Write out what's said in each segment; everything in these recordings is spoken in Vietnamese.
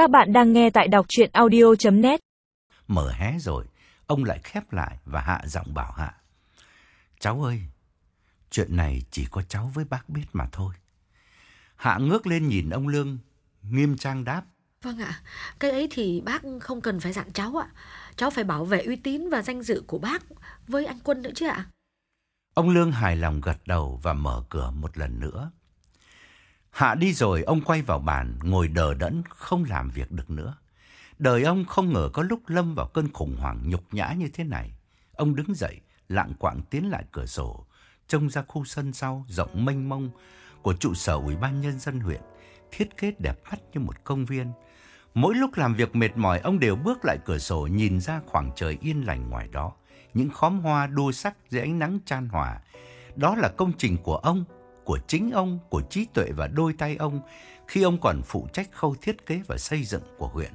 Các bạn đang nghe tại đọc chuyện audio.net Mở hé rồi, ông lại khép lại và hạ giọng bảo Hạ. Cháu ơi, chuyện này chỉ có cháu với bác biết mà thôi. Hạ ngước lên nhìn ông Lương, nghiêm trang đáp. Vâng ạ, cái ấy thì bác không cần phải dặn cháu ạ. Cháu phải bảo vệ uy tín và danh dự của bác với anh Quân nữa chứ ạ. Ông Lương hài lòng gật đầu và mở cửa một lần nữa. Hạ đi rồi, ông quay vào bàn, ngồi đờ đẫn, không làm việc được nữa. Đời ông không ngờ có lúc lâm vào cơn khủng hoảng nhục nhã như thế này. Ông đứng dậy, lạng quạng tiến lại cửa sổ, trông ra khu sân sau rộng mênh mông của trụ sở Ủy ban Nhân dân huyện, thiết kế đẹp mắt như một công viên. Mỗi lúc làm việc mệt mỏi, ông đều bước lại cửa sổ nhìn ra khoảng trời yên lành ngoài đó. Những khóm hoa đua sắc dưới ánh nắng chan hòa. Đó là công trình của ông, của chính ông, của trí tuệ và đôi tay ông khi ông còn phụ trách khâu thiết kế và xây dựng của huyện.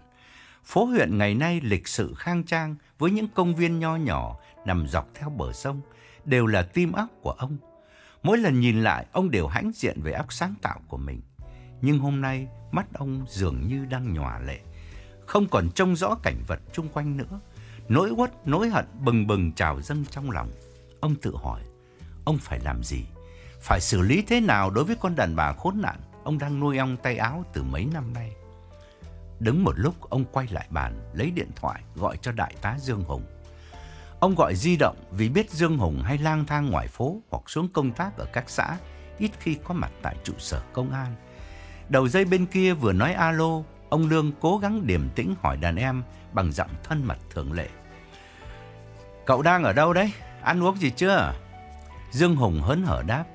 Phố huyện ngày nay lịch sự khang trang với những công viên nho nhỏ nằm dọc theo bờ sông đều là tim óc của ông. Mỗi lần nhìn lại, ông đều hãnh diện về óc sáng tạo của mình. Nhưng hôm nay, mắt ông dường như đang nhòa lệ, không còn trông rõ cảnh vật chung quanh nữa. Nỗi uất, nỗi hận bừng bừng trào dâng trong lòng. Ông tự hỏi, ông phải làm gì? Phải xử lý thế nào đối với con đàn bà khốn nạn ông đang nuôi ong tay áo từ mấy năm nay? Đứng một lúc, ông quay lại bàn, lấy điện thoại, gọi cho đại tá Dương Hùng. Ông gọi di động vì biết Dương Hùng hay lang thang ngoài phố hoặc xuống công tác ở các xã, ít khi có mặt tại trụ sở công an. Đầu dây bên kia vừa nói alo, ông Lương cố gắng điềm tĩnh hỏi đàn em bằng giọng thân mật thường lệ. Cậu đang ở đâu đấy? Ăn uống gì chưa? Dương Hùng hớn hở đáp.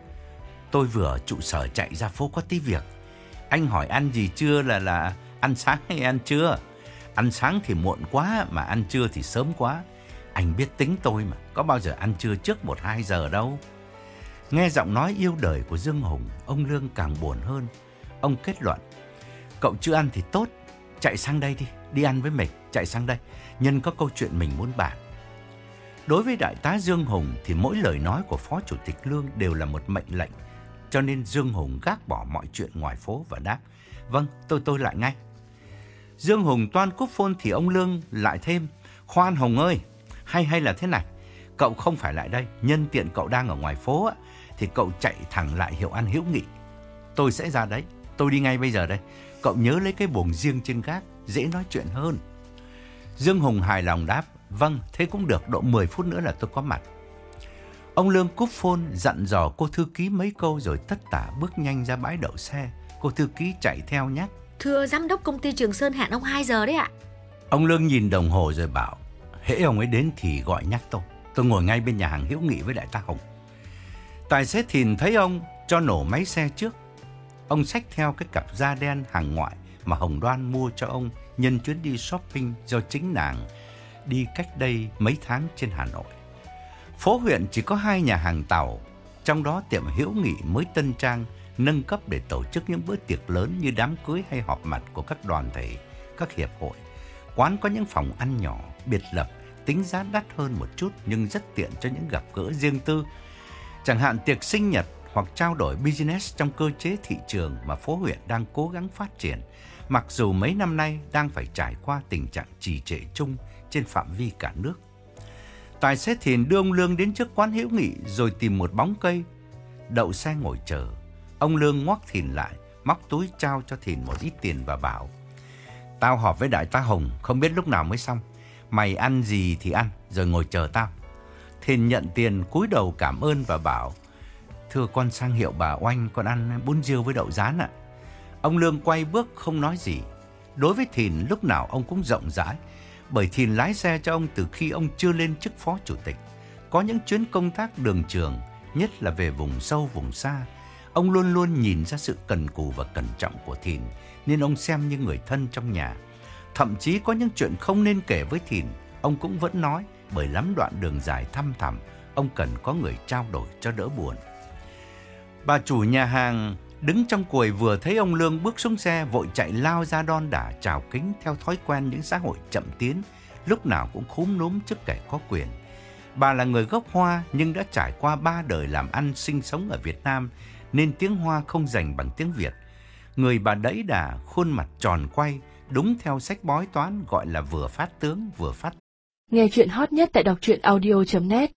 Tôi vừa ở trụ sở chạy ra phố có tí việc. Anh hỏi ăn gì chưa là là ăn sáng hay ăn trưa? Ăn sáng thì muộn quá mà ăn trưa thì sớm quá. Anh biết tính tôi mà, có bao giờ ăn trưa trước 1-2 giờ đâu. Nghe giọng nói yêu đời của Dương Hùng, ông Lương càng buồn hơn. Ông kết luận, cậu chưa ăn thì tốt, chạy sang đây đi, đi ăn với mình, chạy sang đây, nhân có câu chuyện mình muốn bàn. Đối với đại tá Dương Hùng thì mỗi lời nói của Phó Chủ tịch Lương đều là một mệnh lệnh, cho nên Dương Hùng gác bỏ mọi chuyện ngoài phố và đáp, vâng, tôi tôi lại ngay. Dương Hùng toan cúp phone thì ông Lương lại thêm, khoan Hùng ơi, hay hay là thế này, cậu không phải lại đây, nhân tiện cậu đang ở ngoài phố á, thì cậu chạy thẳng lại hiệu ăn hữu nghị. Tôi sẽ ra đấy, tôi đi ngay bây giờ đây. Cậu nhớ lấy cái buồng riêng trên gác, dễ nói chuyện hơn. Dương Hùng hài lòng đáp, vâng, thế cũng được, độ 10 phút nữa là tôi có mặt. Ông Lương cúp phone dặn dò cô thư ký mấy câu rồi tất tả bước nhanh ra bãi đậu xe. Cô thư ký chạy theo nhắc. Thưa giám đốc công ty Trường Sơn hẹn ông 2 giờ đấy ạ. Ông Lương nhìn đồng hồ rồi bảo, hễ ông ấy đến thì gọi nhắc tôi. Tôi ngồi ngay bên nhà hàng hữu nghị với đại tá Hồng. Tài xế Thìn thấy ông cho nổ máy xe trước. Ông xách theo cái cặp da đen hàng ngoại mà Hồng Đoan mua cho ông nhân chuyến đi shopping do chính nàng đi cách đây mấy tháng trên Hà Nội. Phố huyện chỉ có hai nhà hàng tàu, trong đó tiệm hữu nghị mới tân trang nâng cấp để tổ chức những bữa tiệc lớn như đám cưới hay họp mặt của các đoàn thể, các hiệp hội. Quán có những phòng ăn nhỏ, biệt lập, tính giá đắt hơn một chút nhưng rất tiện cho những gặp gỡ riêng tư. Chẳng hạn tiệc sinh nhật hoặc trao đổi business trong cơ chế thị trường mà phố huyện đang cố gắng phát triển, mặc dù mấy năm nay đang phải trải qua tình trạng trì trệ chung trên phạm vi cả nước. Tài xế Thìn đưa ông Lương đến trước quán hữu nghị rồi tìm một bóng cây, đậu xe ngồi chờ. Ông Lương ngoắc Thìn lại, móc túi trao cho Thìn một ít tiền và bảo Tao họp với đại tá Hồng, không biết lúc nào mới xong. Mày ăn gì thì ăn, rồi ngồi chờ tao. Thìn nhận tiền cúi đầu cảm ơn và bảo Thưa con sang hiệu bà Oanh, con ăn bún riêu với đậu rán ạ. Ông Lương quay bước không nói gì. Đối với Thìn lúc nào ông cũng rộng rãi, bởi Thìn lái xe cho ông từ khi ông chưa lên chức phó chủ tịch. Có những chuyến công tác đường trường, nhất là về vùng sâu vùng xa, ông luôn luôn nhìn ra sự cần cù và cẩn trọng của Thìn, nên ông xem như người thân trong nhà. Thậm chí có những chuyện không nên kể với Thìn, ông cũng vẫn nói, bởi lắm đoạn đường dài thăm thẳm, ông cần có người trao đổi cho đỡ buồn. Bà chủ nhà hàng đứng trong quầy vừa thấy ông Lương bước xuống xe vội chạy lao ra đon đả chào kính theo thói quen những xã hội chậm tiến, lúc nào cũng khúm núm trước kẻ có quyền. Bà là người gốc Hoa nhưng đã trải qua ba đời làm ăn sinh sống ở Việt Nam nên tiếng Hoa không dành bằng tiếng Việt. Người bà đẫy đà, khuôn mặt tròn quay, đúng theo sách bói toán gọi là vừa phát tướng vừa phát Nghe chuyện hot nhất tại đọc truyện audio.net